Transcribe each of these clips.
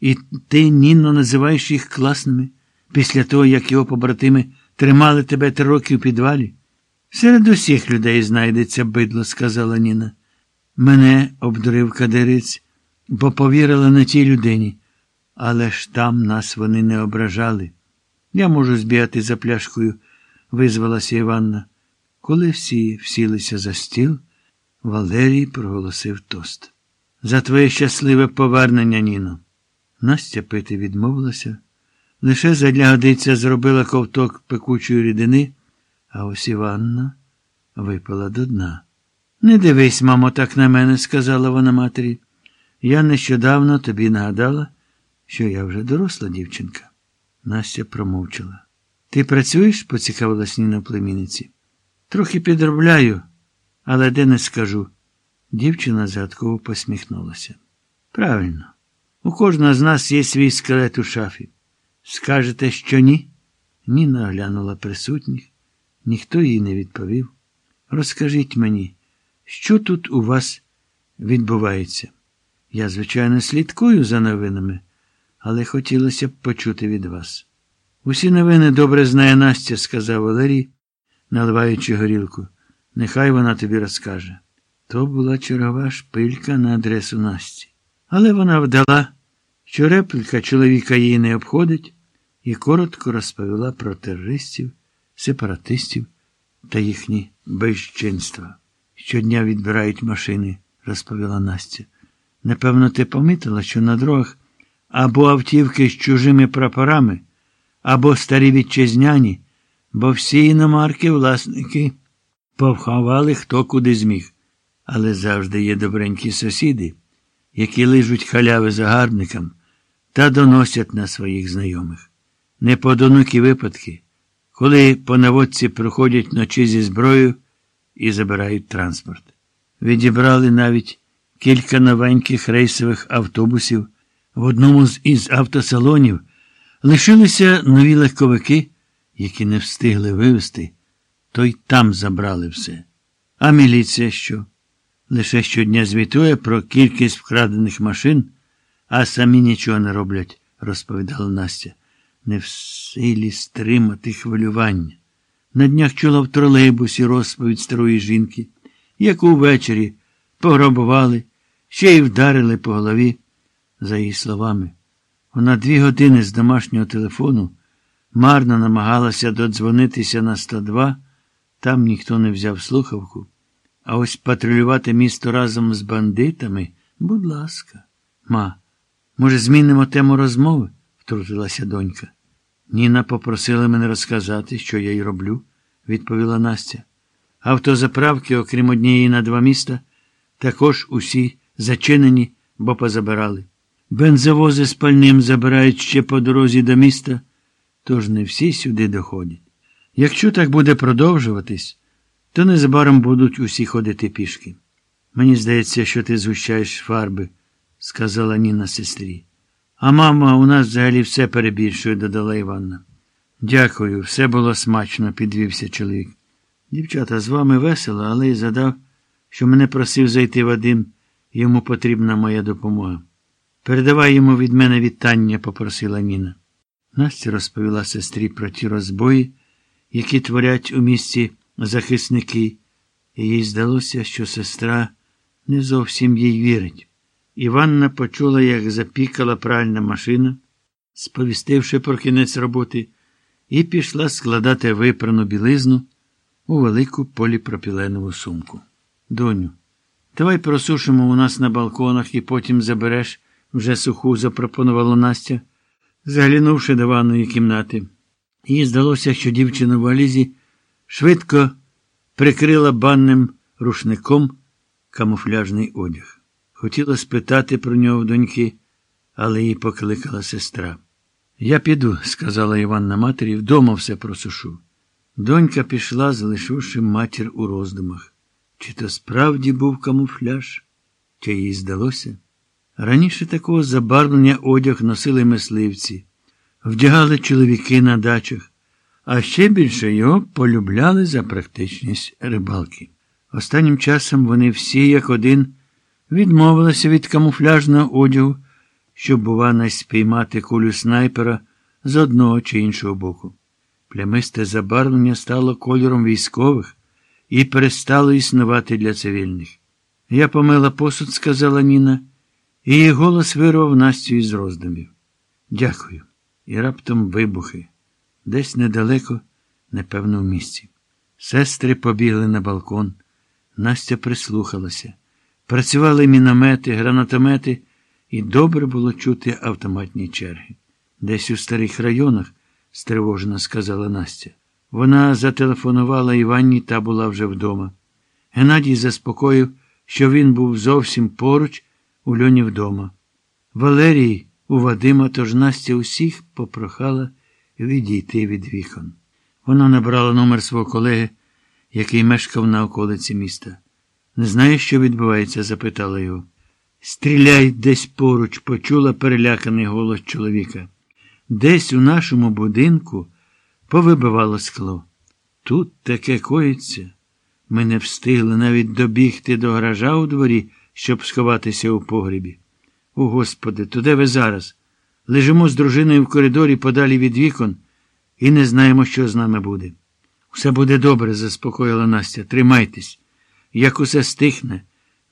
І ти, Ніно, називаєш їх класними після того, як його побратими тримали тебе три роки в підвалі? Серед усіх людей знайдеться бидло, сказала Ніна. Мене обдурив кадирець, бо повірила на тій людині. Але ж там нас вони не ображали. Я можу збігати за пляшкою, визвалася Іванна. Коли всі всілися за стіл, Валерій проголосив тост. За твоє щасливе повернення, Ніно. Настя пити відмовилася, лише задля годиця зробила ковток пекучої рідини, а ось Іванна випала до дна. Не дивись, мамо, так на мене, сказала вона матері. Я нещодавно тобі нагадала, що я вже доросла дівчинка. Настя промовчала. Ти працюєш? поцікавилась Ніна племінниці. Трохи підробляю, але де не скажу. Дівчина загадково посміхнулася. Правильно, у кожного з нас є свій скелет у шафі. Скажете, що ні? Ніна оглянула присутніх, ніхто їй не відповів. Розкажіть мені, що тут у вас відбувається? Я, звичайно, слідкую за новинами, але хотілося б почути від вас. Усі новини добре знає Настя, сказав Валерій, наливаючи горілку. Нехай вона тобі розкаже. То була чергова шпилька на адресу Насті. Але вона вдала, що репліка чоловіка її не обходить, і коротко розповіла про терористів, сепаратистів та їхні безчинства. Щодня відбирають машини, розповіла Настя. Напевно, ти помітила, що на дорогах або автівки з чужими прапорами, або старі вітчизняні, бо всі іномарки власники повховали хто куди зміг. Але завжди є добренькі сусіди, які лижуть халяви загарбникам та доносять на своїх знайомих. Неподонукі випадки, коли по наводці проходять вночі зі зброєю і забирають транспорт. Відібрали навіть кілька новеньких рейсових автобусів. В одному з із автосалонів лишилися нові легковики, які не встигли вивезти, то й там забрали все. А міліція що? Лише щодня звітує про кількість вкрадених машин, а самі нічого не роблять, розповідала Настя. Не в силі стримати хвилювання. На днях чула в тролейбусі розповідь старої жінки, яку ввечері пограбували, ще й вдарили по голові. За її словами, вона дві години з домашнього телефону марно намагалася додзвонитися на 102, там ніхто не взяв слухавку. А ось патрулювати місто разом з бандитами, будь ласка. Ма, може, змінимо тему розмови? втрутилася донька. Ніна попросила мене розказати, що я й роблю, відповіла Настя. Автозаправки, окрім однієї на два міста, також усі зачинені, бо позабирали. Бензовози з пальним забирають ще по дорозі до міста, тож не всі сюди доходять. Якщо так буде продовжуватись, то незабаром будуть усі ходити пішки. Мені здається, що ти згущаєш фарби, сказала Ніна сестрі. А мама, у нас взагалі все перебільшує, додала Іванна. Дякую, все було смачно, підвівся чоловік. Дівчата, з вами весело, але й задав, що мене просив зайти Вадим, йому потрібна моя допомога. Передавай йому від мене вітання, попросила Ніна. Настя розповіла сестрі про ті розбої, які творять у місті захисники, і їй здалося, що сестра не зовсім їй вірить. Іванна почула, як запікала пральна машина, сповістивши про кінець роботи, і пішла складати випрану білизну у велику поліпропіленову сумку. Доню, давай просушимо у нас на балконах і потім забереш вже суху, запропонувала Настя, заглянувши до ванної кімнати. Їй здалося, що дівчина в валізі швидко прикрила банним рушником камуфляжний одяг. Хотіла спитати про нього доньки, але її покликала сестра. Я піду, сказала Іванна матері, вдома все просушу. Донька пішла, залишивши матір у роздумах. Чи то справді був камуфляж, чи їй здалося? Раніше такого забарвлення одяг носили мисливці, вдягали чоловіки на дачах, а ще більше його полюбляли за практичність рибалки. Останнім часом вони всі, як один, відмовилися від камуфляжного одягу щоб, бува, спіймати кулю снайпера з одного чи іншого боку. Плямисте забарвлення стало кольором військових і перестало існувати для цивільних. Я помила посуд, сказала Ніна, і її голос вирвав Настю із роздумів. Дякую. І раптом вибухи. Десь недалеко, непевно, в місці. Сестри побігли на балкон. Настя прислухалася. Працювали міномети, гранатомети, і добре було чути автоматні черги. Десь у старих районах, стривожено сказала Настя. Вона зателефонувала Іванні та була вже вдома. Геннадій заспокоїв, що він був зовсім поруч у льоні вдома. Валерій у Вадима, тож Настя усіх попрохала відійти від вікон. Вона набрала номер свого колеги, який мешкав на околиці міста. Не знаєш, що відбувається? запитала його. Стріляй десь поруч, почула переляканий голос чоловіка. Десь у нашому будинку повибивало скло. Тут таке коїться. Ми не встигли навіть добігти до гаража у дворі, щоб сховатися у погрібі. О, Господи, то де ви зараз? Лежимо з дружиною в коридорі подалі від вікон і не знаємо, що з нами буде. Все буде добре, заспокоїла Настя. Тримайтесь. Як усе стихне,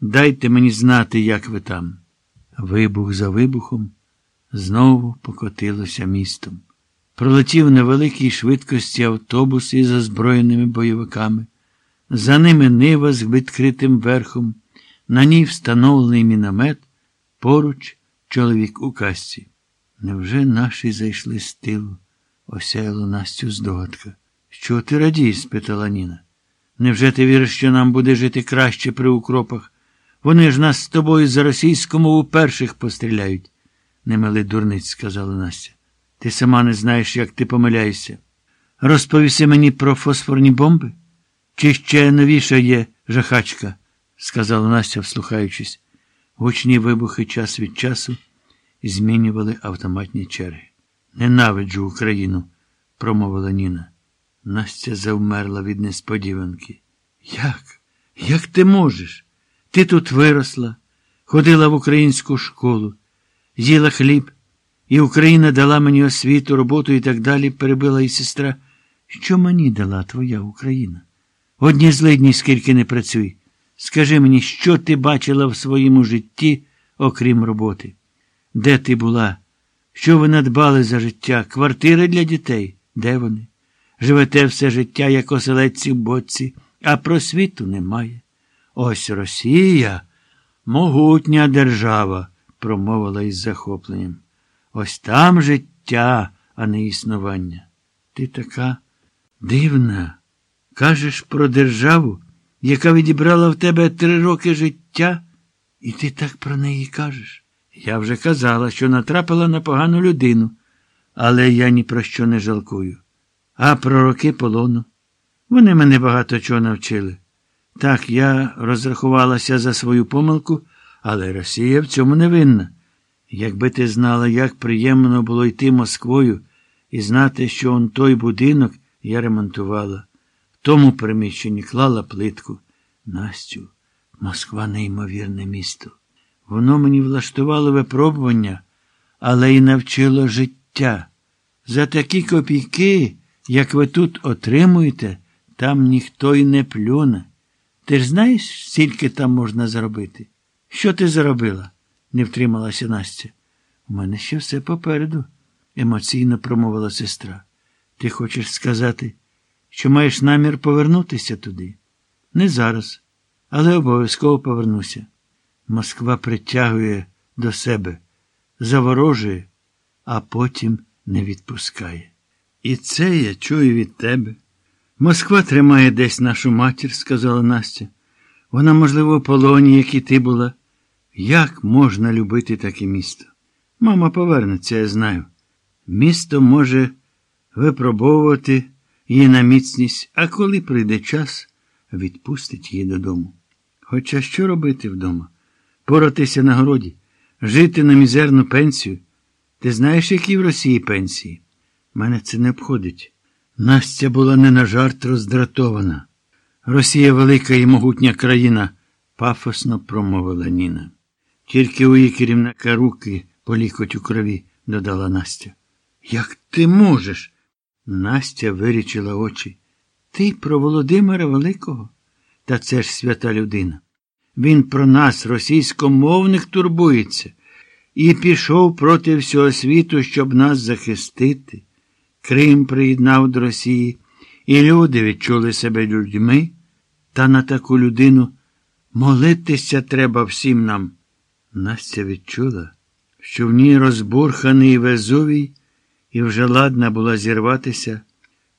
дайте мені знати, як ви там. Вибух за вибухом знову покотилося містом. Пролетів на великій швидкості автобус із озброєними бойовиками. За ними нива з відкритим верхом, на ній встановлений міномет, поруч чоловік у касці. Невже наші зайшли з тилу? осяяла Настю здогадка. Що ти радієш? спитала Ніна. Невже ти віриш, що нам буде жити краще при укропах? Вони ж нас з тобою за російську мову перших постріляють. Не мили дурниць, сказала Настя. Ти сама не знаєш, як ти помиляєшся. Розповіси мені про фосфорні бомби? Чи ще новіша є жахачка? сказала Настя, вслухаючись. Гучні вибухи час від часу змінювали автоматні черги. Ненавиджу Україну, промовила Ніна. Настя завмерла від несподіванки. Як? Як ти можеш? Ти тут виросла, ходила в українську школу, з'їла хліб, і Україна дала мені освіту, роботу і так далі, перебила і сестра. Що мені дала твоя Україна? Одні злидні, скільки не працюй. Скажи мені, що ти бачила в своєму житті, окрім роботи? Де ти була? Що ви надбали за життя? Квартири для дітей? Де вони? Живете все життя, як оселедці в боці, а просвіту немає. Ось Росія, могутня держава, промовила із захопленням. Ось там життя, а не існування. Ти така дивна. Кажеш про державу, яка відібрала в тебе три роки життя, і ти так про неї кажеш. Я вже казала, що натрапила на погану людину, але я ні про що не жалкую. А про роки полону. Вони мене багато чого навчили. Так, я розрахувалася за свою помилку, але Росія в цьому не винна. Якби ти знала, як приємно було йти Москвою і знати, що он той будинок я ремонтувала, в тому приміщенні клала плитку. Настю, Москва неймовірне місто. Воно мені влаштувало випробування, але й навчило життя. За такі копійки, як ви тут отримуєте, там ніхто й не плюне. Ти ж знаєш, скільки там можна заробити? Що ти заробила? не втрималася Настя. У мене ще все попереду, емоційно промовила сестра. Ти хочеш сказати, що маєш намір повернутися туди? Не зараз, але обов'язково повернуся. Москва притягує до себе, заворожує, а потім не відпускає. І це я чую від тебе. Москва тримає десь нашу матір, сказала Настя. Вона, можливо, в полоні, як і ти була. Як можна любити таке місто? Мама повернеться, я знаю. Місто може випробовувати її на міцність, а коли прийде час, відпустить її додому. Хоча що робити вдома? Поратися на городі, жити на мізерну пенсію. Ти знаєш, які в Росії пенсії? Мене це не обходить. Настя була не на жарт роздратована. Росія велика і могутня країна, пафосно промовила Ніна. Тільки у її керівника руки по лікоть у крові, додала Настя. Як ти можеш? Настя вирічила очі. Ти про Володимира Великого? Та це ж свята людина. Він про нас, російськомовних, турбується, і пішов проти всього світу, щоб нас захистити. Крим приєднав до Росії, і люди відчули себе людьми, та на таку людину молитися треба всім нам. Настя відчула, що в ній розбурханий Везувій, і вже ладна була зірватися.